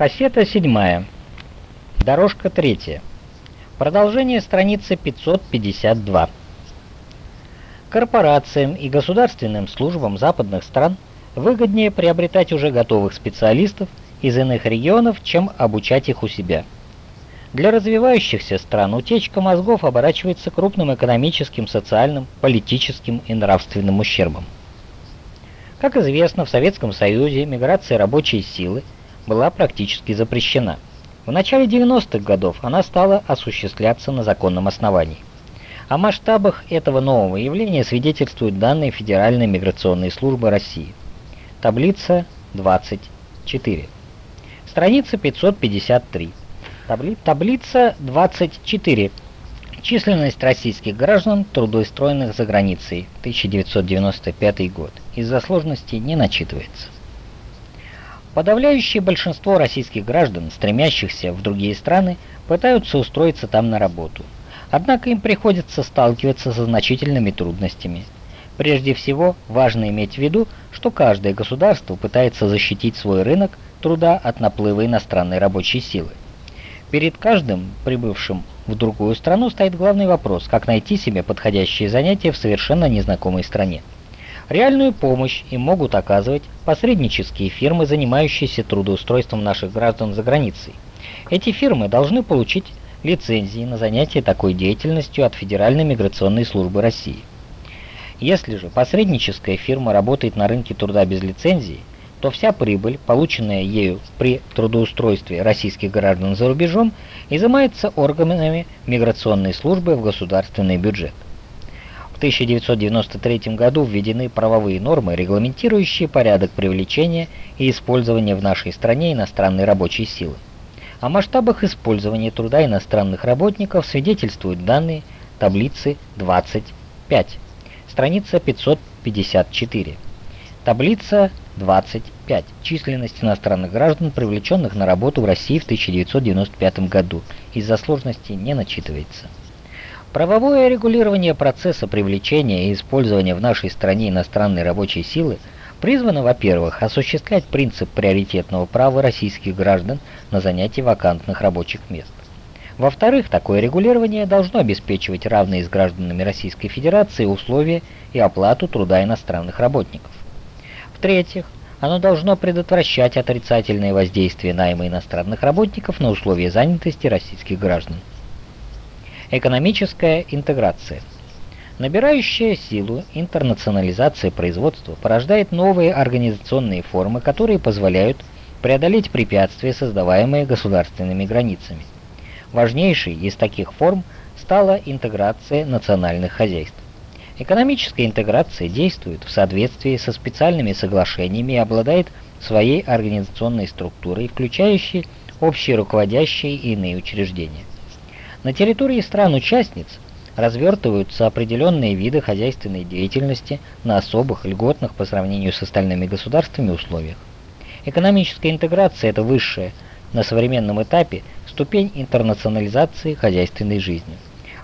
Кассета 7. Дорожка 3. Продолжение страницы 552. Корпорациям и государственным службам западных стран выгоднее приобретать уже готовых специалистов из иных регионов, чем обучать их у себя. Для развивающихся стран утечка мозгов оборачивается крупным экономическим, социальным, политическим и нравственным ущербом. Как известно, в Советском Союзе миграция рабочей силы – была практически запрещена. В начале 90-х годов она стала осуществляться на законном основании. О масштабах этого нового явления свидетельствуют данные Федеральной миграционной службы России. Таблица 24. Страница 553. Табли... Таблица 24. Численность российских граждан, трудоустроенных за границей, 1995 год. Из-за сложности не начитывается. Подавляющее большинство российских граждан, стремящихся в другие страны, пытаются устроиться там на работу. Однако им приходится сталкиваться со значительными трудностями. Прежде всего, важно иметь в виду, что каждое государство пытается защитить свой рынок труда от наплыва иностранной рабочей силы. Перед каждым прибывшим в другую страну стоит главный вопрос, как найти себе подходящее занятие в совершенно незнакомой стране. Реальную помощь им могут оказывать посреднические фирмы, занимающиеся трудоустройством наших граждан за границей. Эти фирмы должны получить лицензии на занятие такой деятельностью от Федеральной миграционной службы России. Если же посредническая фирма работает на рынке труда без лицензии, то вся прибыль, полученная ею при трудоустройстве российских граждан за рубежом, изымается органами миграционной службы в государственный бюджет. 1993 году введены правовые нормы, регламентирующие порядок привлечения и использования в нашей стране иностранной рабочей силы. О масштабах использования труда иностранных работников свидетельствуют данные таблицы 25, страница 554. Таблица 25. Численность иностранных граждан, привлеченных на работу в России в 1995 году, из-за сложности не начитывается. Правовое регулирование процесса привлечения и использования в нашей стране иностранной рабочей силы призвано, во-первых, осуществлять принцип приоритетного права российских граждан на занятие вакантных рабочих мест. Во-вторых, такое регулирование должно обеспечивать равные с гражданами Российской Федерации условия и оплату труда иностранных работников. В-третьих, оно должно предотвращать отрицательное воздействие найма иностранных работников на условия занятости российских граждан. Экономическая интеграция. Набирающая силу интернационализация производства порождает новые организационные формы, которые позволяют преодолеть препятствия, создаваемые государственными границами. Важнейшей из таких форм стала интеграция национальных хозяйств. Экономическая интеграция действует в соответствии со специальными соглашениями и обладает своей организационной структурой, включающей общие руководящие и иные учреждения. На территории стран-участниц развертываются определенные виды хозяйственной деятельности на особых, льготных по сравнению с остальными государствами условиях. Экономическая интеграция – это высшая, на современном этапе, ступень интернационализации хозяйственной жизни.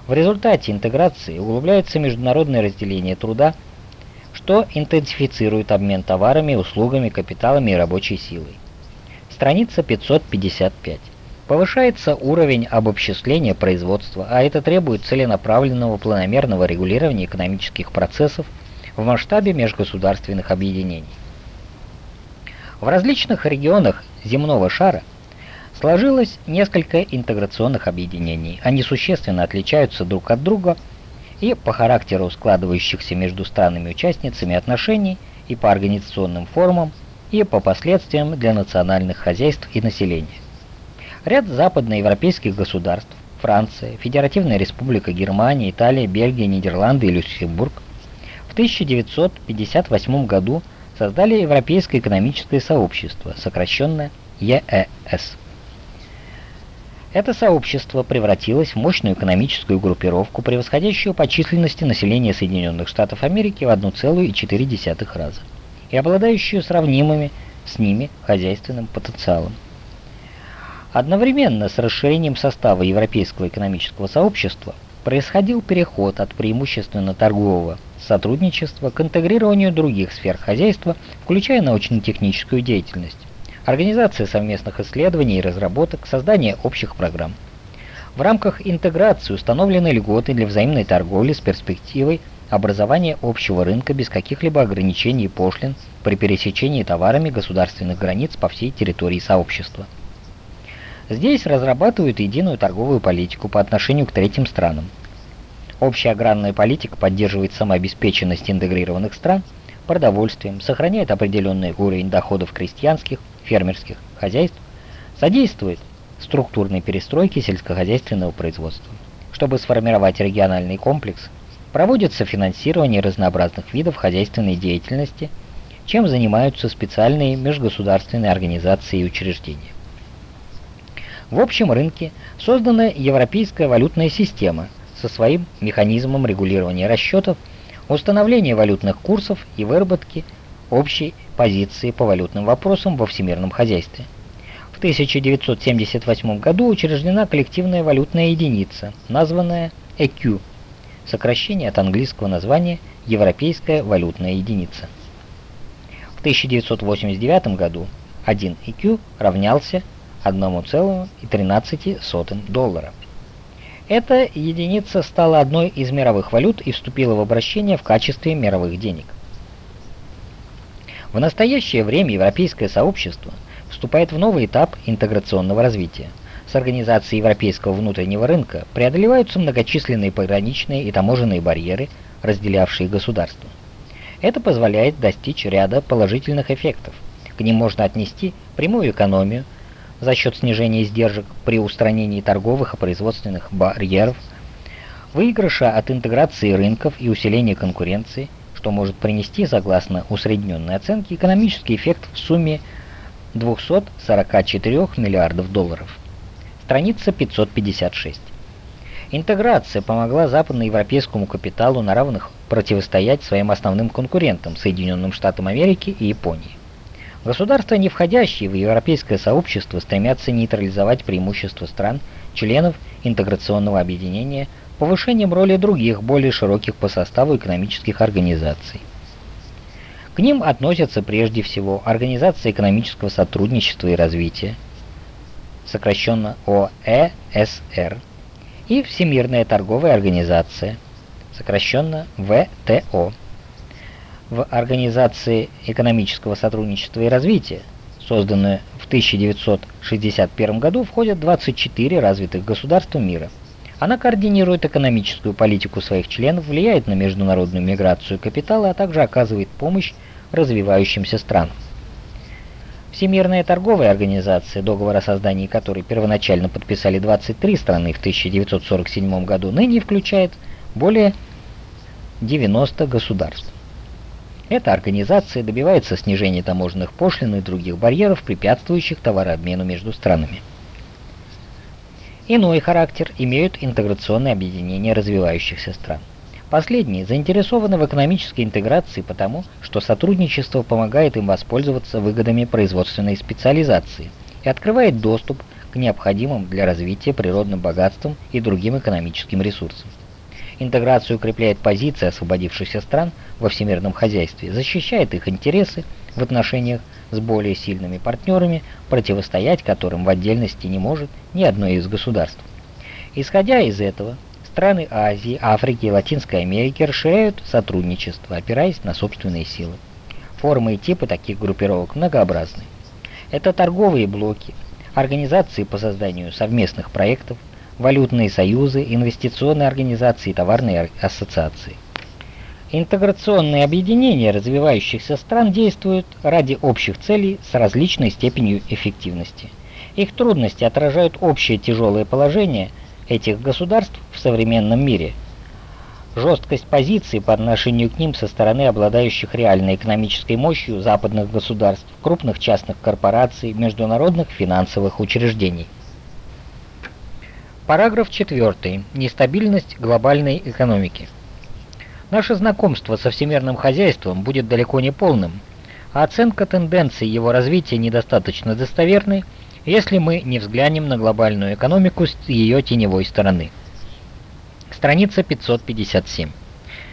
В результате интеграции углубляется международное разделение труда, что интенсифицирует обмен товарами, услугами, капиталами и рабочей силой. Страница 555. Повышается уровень обобществления производства, а это требует целенаправленного планомерного регулирования экономических процессов в масштабе межгосударственных объединений. В различных регионах земного шара сложилось несколько интеграционных объединений. Они существенно отличаются друг от друга и по характеру складывающихся между странами-участницами отношений, и по организационным формам, и по последствиям для национальных хозяйств и населения. Ряд западноевропейских государств – Франция, Федеративная Республика Германия, Италия, Бельгия, Нидерланды и Люксембург – в 1958 году создали Европейское экономическое сообщество, сокращенное ЕЭС. Это сообщество превратилось в мощную экономическую группировку, превосходящую по численности население Соединенных Штатов Америки в 1,4 раза, и обладающую сравнимыми с ними хозяйственным потенциалом. Одновременно с расширением состава Европейского экономического сообщества происходил переход от преимущественно торгового сотрудничества к интегрированию других сфер хозяйства, включая научно-техническую деятельность. организация совместных исследований и разработок, создание общих программ. В рамках интеграции установлены льготы для взаимной торговли с перспективой образования общего рынка без каких-либо ограничений и пошлин при пересечении товарами государственных границ по всей территории сообщества. Здесь разрабатывают единую торговую политику по отношению к третьим странам. Общая аграрная политика поддерживает самообеспеченность интегрированных стран продовольствием, сохраняет определенный уровень доходов крестьянских, фермерских хозяйств, содействует структурной перестройке сельскохозяйственного производства. Чтобы сформировать региональный комплекс, проводится финансирование разнообразных видов хозяйственной деятельности, чем занимаются специальные межгосударственные организации и учреждения. В общем рынке создана европейская валютная система со своим механизмом регулирования расчетов, установления валютных курсов и выработки общей позиции по валютным вопросам во всемирном хозяйстве. В 1978 году учреждена коллективная валютная единица, названная EQ, сокращение от английского названия Европейская валютная единица. В 1989 году 1 EQ равнялся 1,13 доллара. Эта единица стала одной из мировых валют и вступила в обращение в качестве мировых денег. В настоящее время европейское сообщество вступает в новый этап интеграционного развития. С организацией европейского внутреннего рынка преодолеваются многочисленные пограничные и таможенные барьеры, разделявшие государства. Это позволяет достичь ряда положительных эффектов. К ним можно отнести прямую экономию, за счет снижения издержек при устранении торговых и производственных барьеров, выигрыша от интеграции рынков и усиления конкуренции, что может принести, согласно усредненной оценке, экономический эффект в сумме 244 миллиардов долларов. Страница 556. Интеграция помогла западноевропейскому капиталу на равных противостоять своим основным конкурентам Соединенным Штатам Америки и Японии. Государства, не входящие в европейское сообщество, стремятся нейтрализовать преимущества стран, членов интеграционного объединения, повышением роли других, более широких по составу экономических организаций. К ним относятся прежде всего Организация экономического сотрудничества и развития, сокращенно ОЭСР, и Всемирная торговая организация, сокращенно ВТО в Организации экономического сотрудничества и развития, созданную в 1961 году, входят 24 развитых государства мира. Она координирует экономическую политику своих членов, влияет на международную миграцию капитала, а также оказывает помощь развивающимся странам. Всемирная торговая организация, договор о создании которой первоначально подписали 23 страны в 1947 году, ныне включает более 90 государств. Эта организация добивается снижения таможенных пошлин и других барьеров, препятствующих товарообмену между странами. Иной характер имеют интеграционные объединения развивающихся стран. Последние заинтересованы в экономической интеграции потому, что сотрудничество помогает им воспользоваться выгодами производственной специализации и открывает доступ к необходимым для развития природным богатствам и другим экономическим ресурсам. Интеграция укрепляет позиции освободившихся стран во всемирном хозяйстве, защищает их интересы в отношениях с более сильными партнерами, противостоять которым в отдельности не может ни одно из государств. Исходя из этого, страны Азии, Африки и Латинской Америки расширяют сотрудничество, опираясь на собственные силы. Формы и типы таких группировок многообразны. Это торговые блоки, организации по созданию совместных проектов, валютные союзы, инвестиционные организации и товарные ассоциации. Интеграционные объединения развивающихся стран действуют ради общих целей с различной степенью эффективности. Их трудности отражают общее тяжелое положение этих государств в современном мире. Жесткость позиций по отношению к ним со стороны обладающих реальной экономической мощью западных государств, крупных частных корпораций, международных финансовых учреждений. Параграф 4. Нестабильность глобальной экономики. Наше знакомство со всемирным хозяйством будет далеко не полным, а оценка тенденций его развития недостаточно достоверной, если мы не взглянем на глобальную экономику с ее теневой стороны. Страница 557.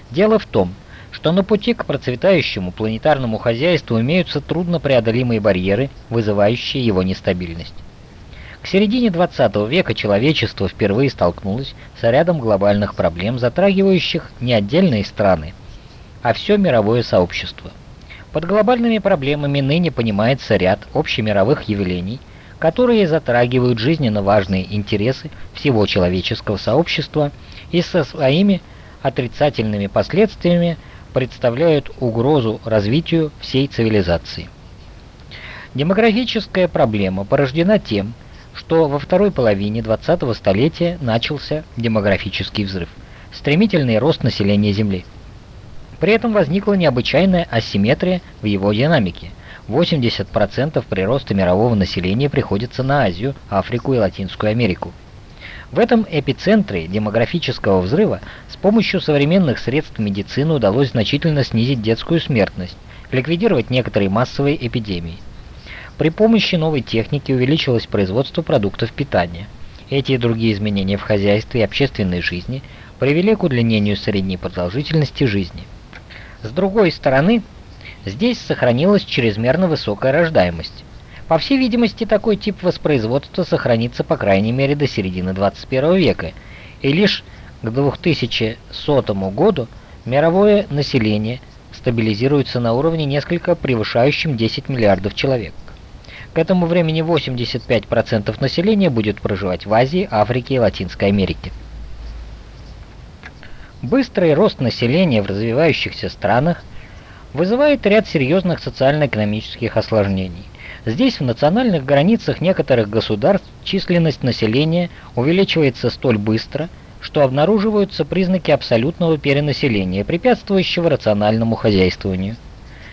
Дело в том, что на пути к процветающему планетарному хозяйству имеются труднопреодолимые барьеры, вызывающие его нестабильность. К середине 20 века человечество впервые столкнулось с рядом глобальных проблем, затрагивающих не отдельные страны, а все мировое сообщество. Под глобальными проблемами ныне понимается ряд общемировых явлений, которые затрагивают жизненно важные интересы всего человеческого сообщества и со своими отрицательными последствиями представляют угрозу развитию всей цивилизации. Демографическая проблема порождена тем, что во второй половине 20-го столетия начался демографический взрыв, стремительный рост населения Земли. При этом возникла необычайная асимметрия в его динамике. 80% прироста мирового населения приходится на Азию, Африку и Латинскую Америку. В этом эпицентре демографического взрыва с помощью современных средств медицины удалось значительно снизить детскую смертность, ликвидировать некоторые массовые эпидемии. При помощи новой техники увеличилось производство продуктов питания. Эти и другие изменения в хозяйстве и общественной жизни привели к удлинению средней продолжительности жизни. С другой стороны, здесь сохранилась чрезмерно высокая рождаемость. По всей видимости, такой тип воспроизводства сохранится по крайней мере до середины 21 века, и лишь к 2100 году мировое население стабилизируется на уровне несколько превышающем 10 миллиардов человек. К этому времени 85% населения будет проживать в Азии, Африке и Латинской Америке. Быстрый рост населения в развивающихся странах вызывает ряд серьезных социально-экономических осложнений. Здесь, в национальных границах некоторых государств, численность населения увеличивается столь быстро, что обнаруживаются признаки абсолютного перенаселения, препятствующего рациональному хозяйствованию.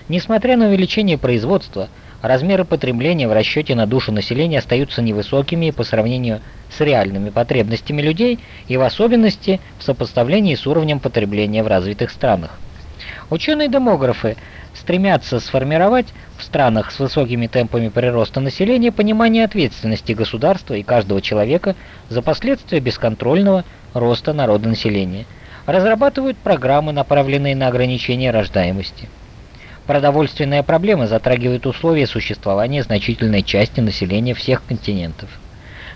Несмотря на увеличение производства, размеры потребления в расчете на душу населения остаются невысокими по сравнению с реальными потребностями людей и в особенности в сопоставлении с уровнем потребления в развитых странах. Ученые-демографы стремятся сформировать в странах с высокими темпами прироста населения понимание ответственности государства и каждого человека за последствия бесконтрольного роста народонаселения. Разрабатывают программы, направленные на ограничение рождаемости. Продовольственная проблема затрагивает условия существования значительной части населения всех континентов.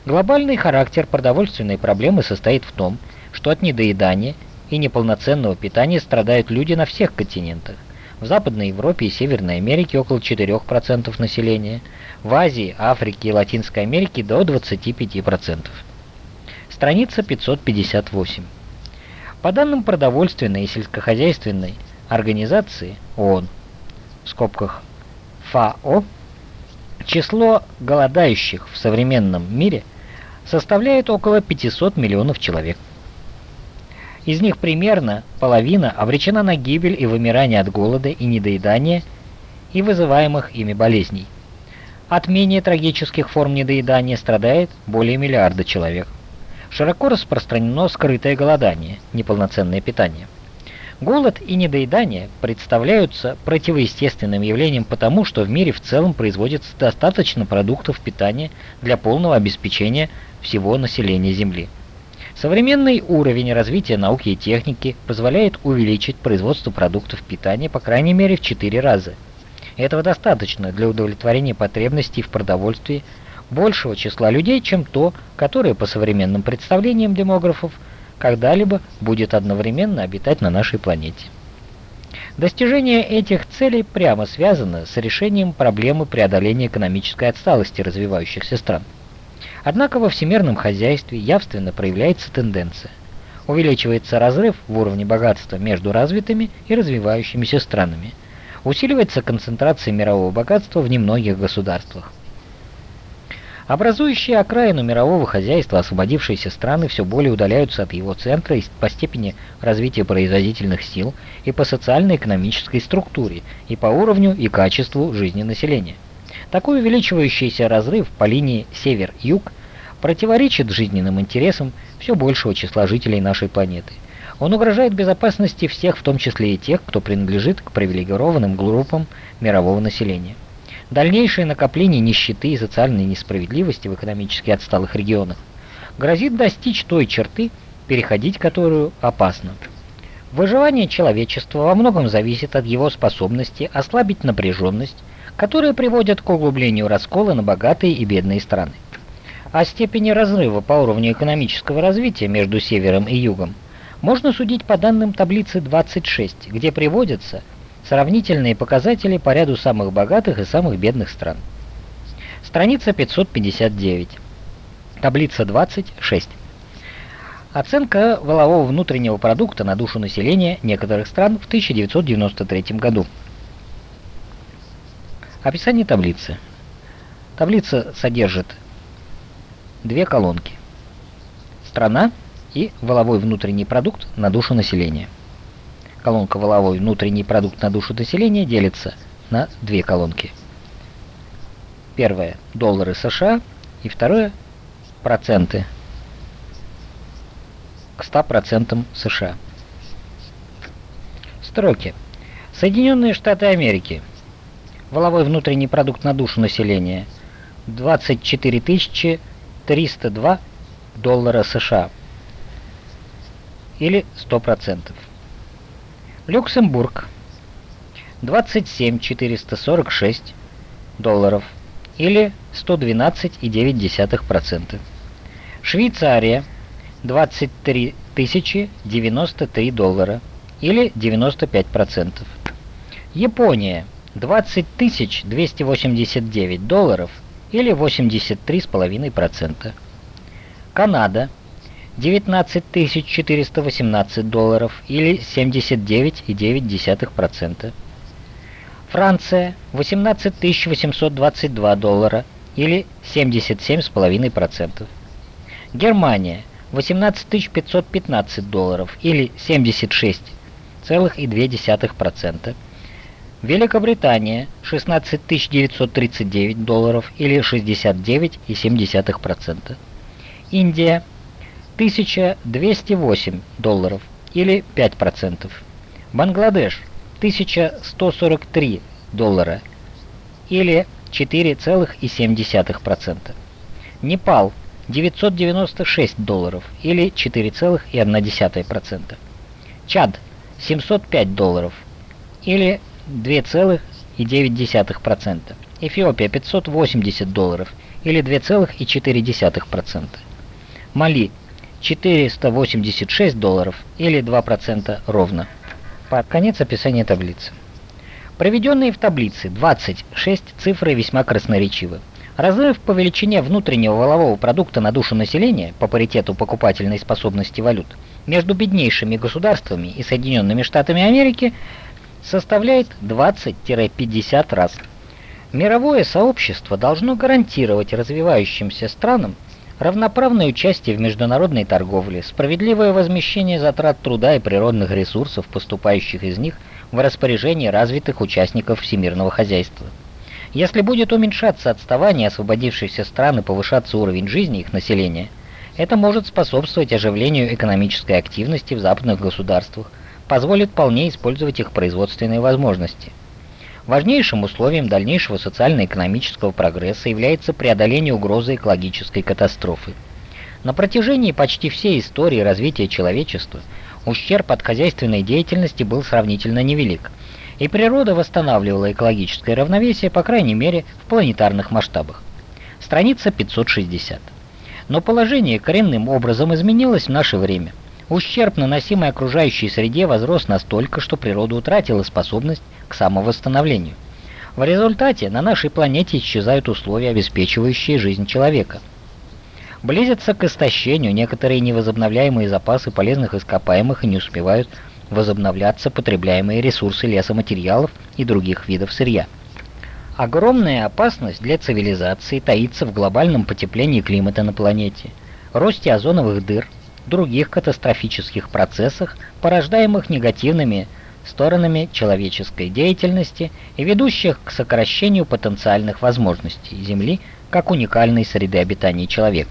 Глобальный характер продовольственной проблемы состоит в том, что от недоедания и неполноценного питания страдают люди на всех континентах. В Западной Европе и Северной Америке около 4% населения, в Азии, Африке и Латинской Америке до 25%. Страница 558. По данным продовольственной и сельскохозяйственной организации ООН, в скобках ФАО, число голодающих в современном мире составляет около 500 миллионов человек. Из них примерно половина обречена на гибель и вымирание от голода и недоедания и вызываемых ими болезней. От менее трагических форм недоедания страдает более миллиарда человек. Широко распространено скрытое голодание, неполноценное питание. Голод и недоедание представляются противоестественным явлением потому, что в мире в целом производится достаточно продуктов питания для полного обеспечения всего населения Земли. Современный уровень развития науки и техники позволяет увеличить производство продуктов питания по крайней мере в 4 раза. Этого достаточно для удовлетворения потребностей в продовольствии большего числа людей, чем то, которое по современным представлениям демографов когда-либо будет одновременно обитать на нашей планете. Достижение этих целей прямо связано с решением проблемы преодоления экономической отсталости развивающихся стран. Однако во всемирном хозяйстве явственно проявляется тенденция. Увеличивается разрыв в уровне богатства между развитыми и развивающимися странами. Усиливается концентрация мирового богатства в немногих государствах. Образующие окраину мирового хозяйства освободившиеся страны все более удаляются от его центра по степени развития производительных сил и по социально-экономической структуре, и по уровню и качеству жизни населения. Такой увеличивающийся разрыв по линии север-юг противоречит жизненным интересам все большего числа жителей нашей планеты. Он угрожает безопасности всех, в том числе и тех, кто принадлежит к привилегированным группам мирового населения. Дальнейшее накопление нищеты и социальной несправедливости в экономически отсталых регионах грозит достичь той черты, переходить которую опасно. Выживание человечества во многом зависит от его способности ослабить напряженность, которая приводит к углублению раскола на богатые и бедные страны. О степени разрыва по уровню экономического развития между севером и югом можно судить по данным таблицы 26, где приводятся сравнительные показатели по ряду самых богатых и самых бедных стран. Страница 559. Таблица 26. Оценка валового внутреннего продукта на душу населения некоторых стран в 1993 году. Описание таблицы. Таблица содержит две колонки. Страна и валовой внутренний продукт на душу населения. Колонка «Валовой внутренний продукт на душу населения» делится на две колонки. Первое – доллары США, и второе – проценты к 100% США. Строки. Соединенные Штаты Америки. Воловой внутренний продукт на душу населения 24 302 доллара США или 100%. Люксембург 27 446 долларов или 112,9%. Швейцария 23 тысячи 93 доллара или 95%. Япония 20 тысяч 289 долларов или 83,5%. Канада 19 тысяч 418 долларов или 79,9%. Франция 18 тысяч 822 доллара или 77,5%. Германия 18 515 долларов или 76,2%. Великобритания 16 939 долларов или 69,7%. Индия 1208 долларов или 5%. Бангладеш 1143 доллара или 4,7%. Непал 996 долларов или 4,1%. Чад 705 долларов или 2,9%. Эфиопия 580 долларов или 2,4%. Мали 486 долларов или 2% ровно. Под конец описания таблицы. Проведенные в таблице 26 цифры весьма красноречивы. Разрыв по величине внутреннего валового продукта на душу населения по паритету покупательной способности валют между беднейшими государствами и Соединенными Штатами Америки составляет 20-50 раз. Мировое сообщество должно гарантировать развивающимся странам равноправное участие в международной торговле, справедливое возмещение затрат труда и природных ресурсов, поступающих из них в распоряжение развитых участников всемирного хозяйства. Если будет уменьшаться отставание освободившихся стран и повышаться уровень жизни их населения, это может способствовать оживлению экономической активности в западных государствах, позволит вполне использовать их производственные возможности. Важнейшим условием дальнейшего социально-экономического прогресса является преодоление угрозы экологической катастрофы. На протяжении почти всей истории развития человечества ущерб от хозяйственной деятельности был сравнительно невелик – и природа восстанавливала экологическое равновесие, по крайней мере, в планетарных масштабах. Страница 560. Но положение коренным образом изменилось в наше время. Ущерб, наносимый окружающей среде, возрос настолько, что природа утратила способность к самовосстановлению. В результате на нашей планете исчезают условия, обеспечивающие жизнь человека. Близятся к истощению некоторые невозобновляемые запасы полезных ископаемых и не успевают возобновляться потребляемые ресурсы лесоматериалов и других видов сырья. Огромная опасность для цивилизации таится в глобальном потеплении климата на планете, росте озоновых дыр, других катастрофических процессах, порождаемых негативными сторонами человеческой деятельности и ведущих к сокращению потенциальных возможностей Земли как уникальной среды обитания человека.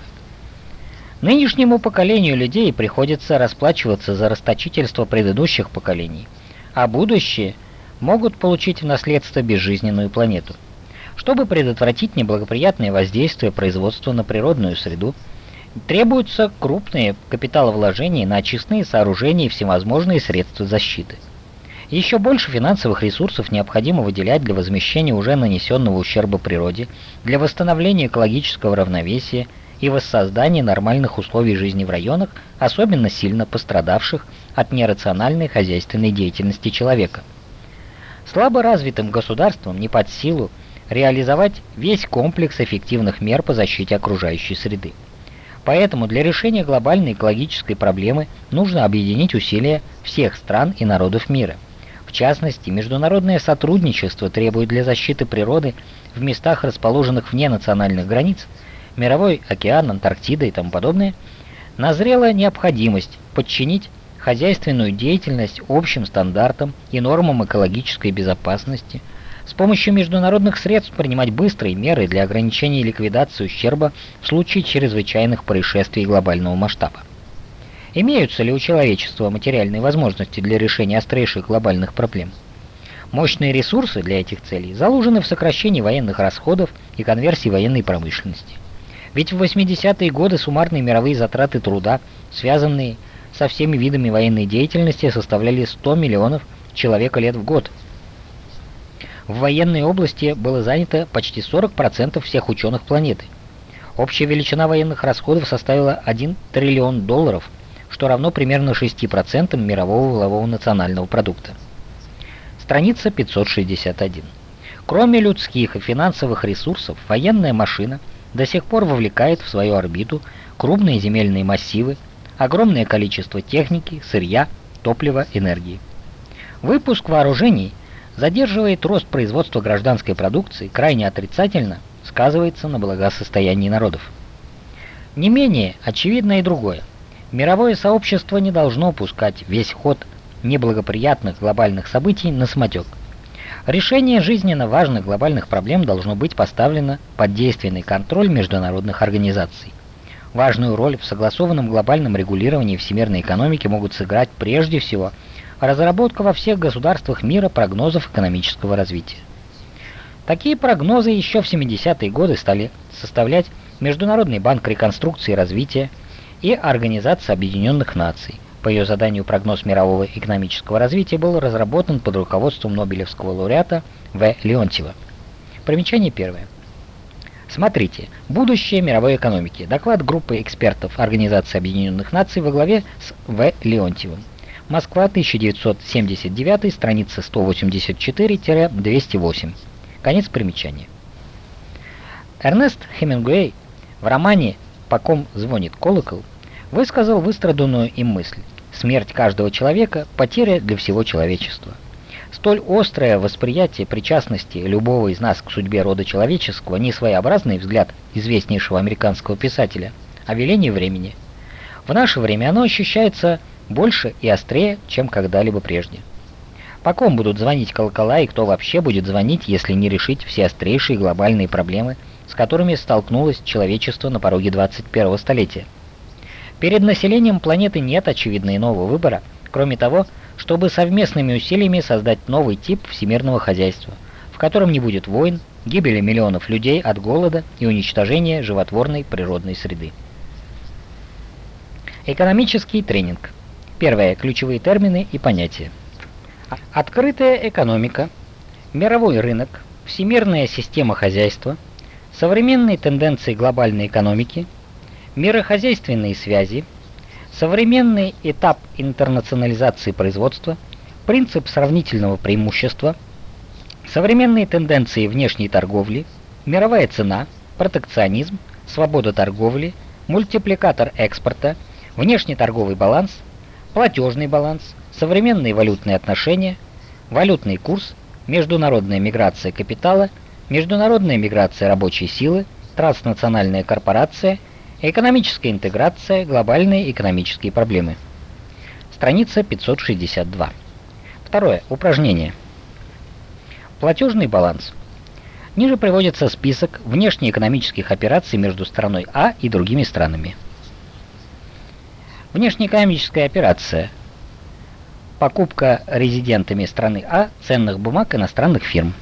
Нынешнему поколению людей приходится расплачиваться за расточительство предыдущих поколений, а будущие могут получить в наследство безжизненную планету. Чтобы предотвратить неблагоприятное воздействие производства на природную среду, Требуются крупные капиталовложения на очистные сооружения и всевозможные средства защиты. Еще больше финансовых ресурсов необходимо выделять для возмещения уже нанесенного ущерба природе, для восстановления экологического равновесия и воссоздания нормальных условий жизни в районах, особенно сильно пострадавших от нерациональной хозяйственной деятельности человека. Слабо развитым государствам не под силу реализовать весь комплекс эффективных мер по защите окружающей среды. Поэтому для решения глобальной экологической проблемы нужно объединить усилия всех стран и народов мира – в частности, международное сотрудничество требует для защиты природы в местах, расположенных вне национальных границ, мировой океан, Антарктида и тому подобное, назрела необходимость подчинить хозяйственную деятельность общим стандартам и нормам экологической безопасности, с помощью международных средств принимать быстрые меры для ограничения и ликвидации ущерба в случае чрезвычайных происшествий глобального масштаба. Имеются ли у человечества материальные возможности для решения острейших глобальных проблем? Мощные ресурсы для этих целей заложены в сокращении военных расходов и конверсии военной промышленности. Ведь в 80-е годы суммарные мировые затраты труда, связанные со всеми видами военной деятельности, составляли 100 миллионов человека лет в год. В военной области было занято почти 40% всех ученых планеты. Общая величина военных расходов составила 1 триллион долларов – что равно примерно 6% мирового валового национального продукта. Страница 561. Кроме людских и финансовых ресурсов, военная машина до сих пор вовлекает в свою орбиту крупные земельные массивы, огромное количество техники, сырья, топлива, энергии. Выпуск вооружений задерживает рост производства гражданской продукции, крайне отрицательно сказывается на благосостоянии народов. Не менее очевидно и другое – Мировое сообщество не должно пускать весь ход неблагоприятных глобальных событий на самотек. Решение жизненно важных глобальных проблем должно быть поставлено под действенный контроль международных организаций. Важную роль в согласованном глобальном регулировании всемирной экономики могут сыграть прежде всего разработка во всех государствах мира прогнозов экономического развития. Такие прогнозы еще в 70-е годы стали составлять Международный банк реконструкции и развития, и Организация Объединенных Наций. По ее заданию прогноз мирового экономического развития был разработан под руководством Нобелевского лауреата В. Леонтьева. Примечание первое. Смотрите. Будущее мировой экономики. Доклад группы экспертов Организации Объединенных Наций во главе с В. Леонтьевым. Москва, 1979, страница 184-208. Конец примечания. Эрнест Хемингуэй в романе «По ком звонит колокол» высказал выстраданную им мысль. Смерть каждого человека – потеря для всего человечества. Столь острое восприятие причастности любого из нас к судьбе рода человеческого – не своеобразный взгляд известнейшего американского писателя, а веление времени. В наше время оно ощущается больше и острее, чем когда-либо прежде. По ком будут звонить колокола и кто вообще будет звонить, если не решить все острейшие глобальные проблемы, с которыми столкнулось человечество на пороге 21 столетия? Перед населением планеты нет очевидно иного выбора, кроме того, чтобы совместными усилиями создать новый тип всемирного хозяйства, в котором не будет войн, гибели миллионов людей от голода и уничтожения животворной природной среды. Экономический тренинг. Первое. Ключевые термины и понятия. Открытая экономика, мировой рынок, всемирная система хозяйства, современные тенденции глобальной экономики – мирохозяйственные связи, современный этап интернационализации производства, принцип сравнительного преимущества, современные тенденции внешней торговли, мировая цена, протекционизм, свобода торговли, мультипликатор экспорта, внешний торговый баланс, платежный баланс, современные валютные отношения, валютный курс, международная миграция капитала, международная миграция рабочей силы, транснациональная корпорация – Экономическая интеграция, глобальные экономические проблемы. Страница 562. Второе. Упражнение. Платежный баланс. Ниже приводится список внешнеэкономических операций между страной А и другими странами. Внешнеэкономическая операция. Покупка резидентами страны А ценных бумаг иностранных фирм.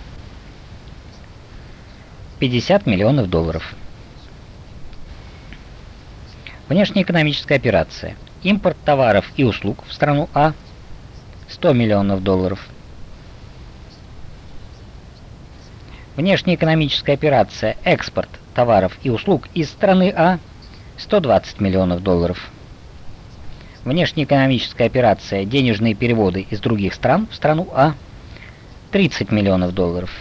50 миллионов долларов. Внешнеэкономическая операция. Импорт товаров и услуг в страну А 100 миллионов долларов. Внешнеэкономическая операция экспорт товаров и услуг из страны А 120 миллионов долларов. Внешнеэкономическая операция денежные переводы из других стран в страну А 30 миллионов долларов.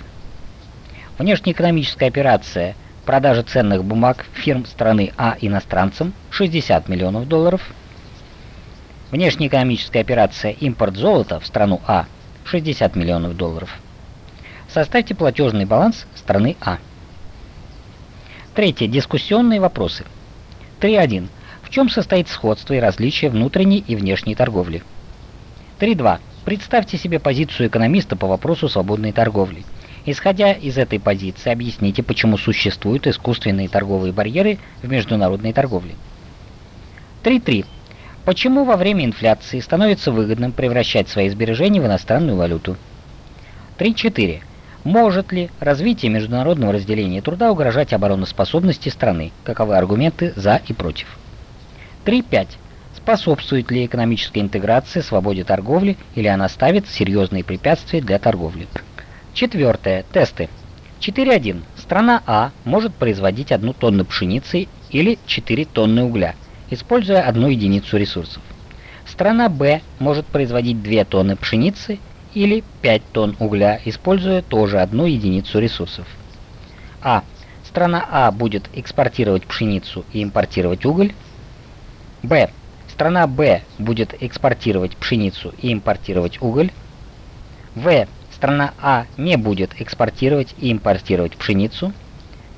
Внешнеэкономическая операция продажа ценных бумаг фирм страны А иностранцам 60 миллионов долларов. Внешнеэкономическая операция импорт золота в страну А 60 миллионов долларов. Составьте платежный баланс страны А. Третье. Дискуссионные вопросы. 3.1. В чем состоит сходство и различие внутренней и внешней торговли? 3.2. Представьте себе позицию экономиста по вопросу свободной торговли. Исходя из этой позиции, объясните, почему существуют искусственные торговые барьеры в международной торговле. 3.3. Почему во время инфляции становится выгодным превращать свои сбережения в иностранную валюту? 3.4. Может ли развитие международного разделения труда угрожать обороноспособности страны? Каковы аргументы за и против? 3.5. Способствует ли экономическая интеграция свободе торговли или она ставит серьезные препятствия для торговли? Четвертое. Тесты. 4.1. Страна А может производить одну тонну пшеницы или 4 тонны угля, используя одну единицу ресурсов. Страна Б может производить 2 тонны пшеницы или 5 тонн угля, используя тоже одну единицу ресурсов. А. Страна А будет экспортировать пшеницу и импортировать уголь. Б. Страна Б будет экспортировать пшеницу и импортировать уголь. В страна А не будет экспортировать и импортировать пшеницу.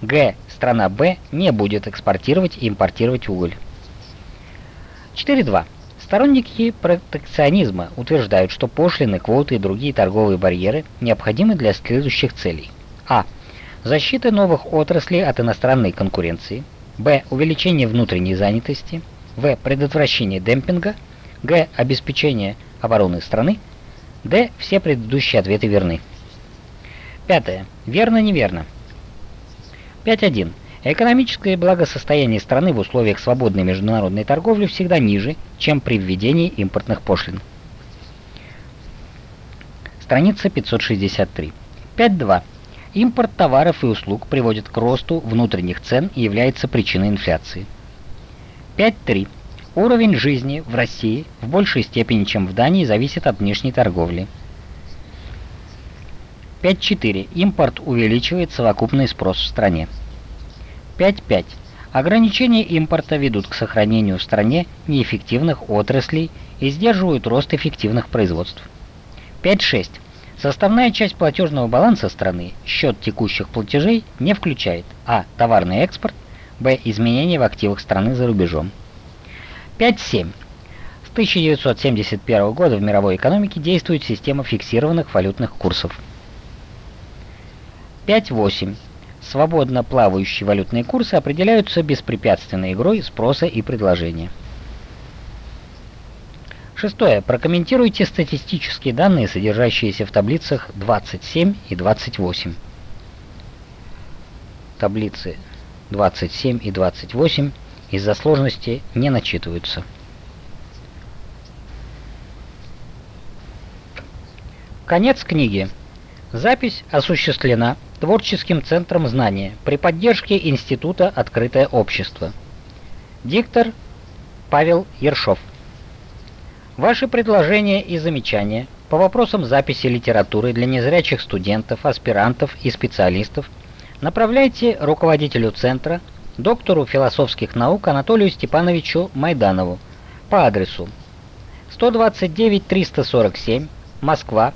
Г. Страна Б не будет экспортировать и импортировать уголь. 4.2. Сторонники протекционизма утверждают, что пошлины, квоты и другие торговые барьеры необходимы для следующих целей. А. Защита новых отраслей от иностранной конкуренции. Б. Увеличение внутренней занятости. В. Предотвращение демпинга. Г. Обеспечение обороны страны. Д. Все предыдущие ответы верны. Пятое. Верно-неверно. 5.1. Экономическое благосостояние страны в условиях свободной международной торговли всегда ниже, чем при введении импортных пошлин. Страница 563. 5.2. Импорт товаров и услуг приводит к росту внутренних цен и является причиной инфляции. 5.3. Уровень жизни в России в большей степени, чем в Дании, зависит от внешней торговли. 5.4. Импорт увеличивает совокупный спрос в стране. 5.5. Ограничения импорта ведут к сохранению в стране неэффективных отраслей и сдерживают рост эффективных производств. 5.6. Составная часть платежного баланса страны, счет текущих платежей, не включает а. товарный экспорт, б. изменения в активах страны за рубежом. 5.7. С 1971 года в мировой экономике действует система фиксированных валютных курсов. 5.8. Свободно плавающие валютные курсы определяются беспрепятственной игрой спроса и предложения. Шестое. Прокомментируйте статистические данные, содержащиеся в таблицах 27 и 28. Таблицы 27 и 28 из-за сложности не начитываются. Конец книги. Запись осуществлена Творческим центром знания при поддержке Института «Открытое общество». Диктор Павел Ершов. Ваши предложения и замечания по вопросам записи литературы для незрячих студентов, аспирантов и специалистов направляйте руководителю центра доктору философских наук Анатолию Степановичу Майданову по адресу 129-347, Москва,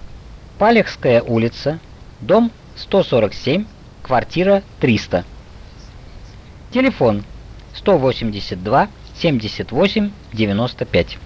Палехская улица, дом 147, квартира 300. Телефон 182 78 95.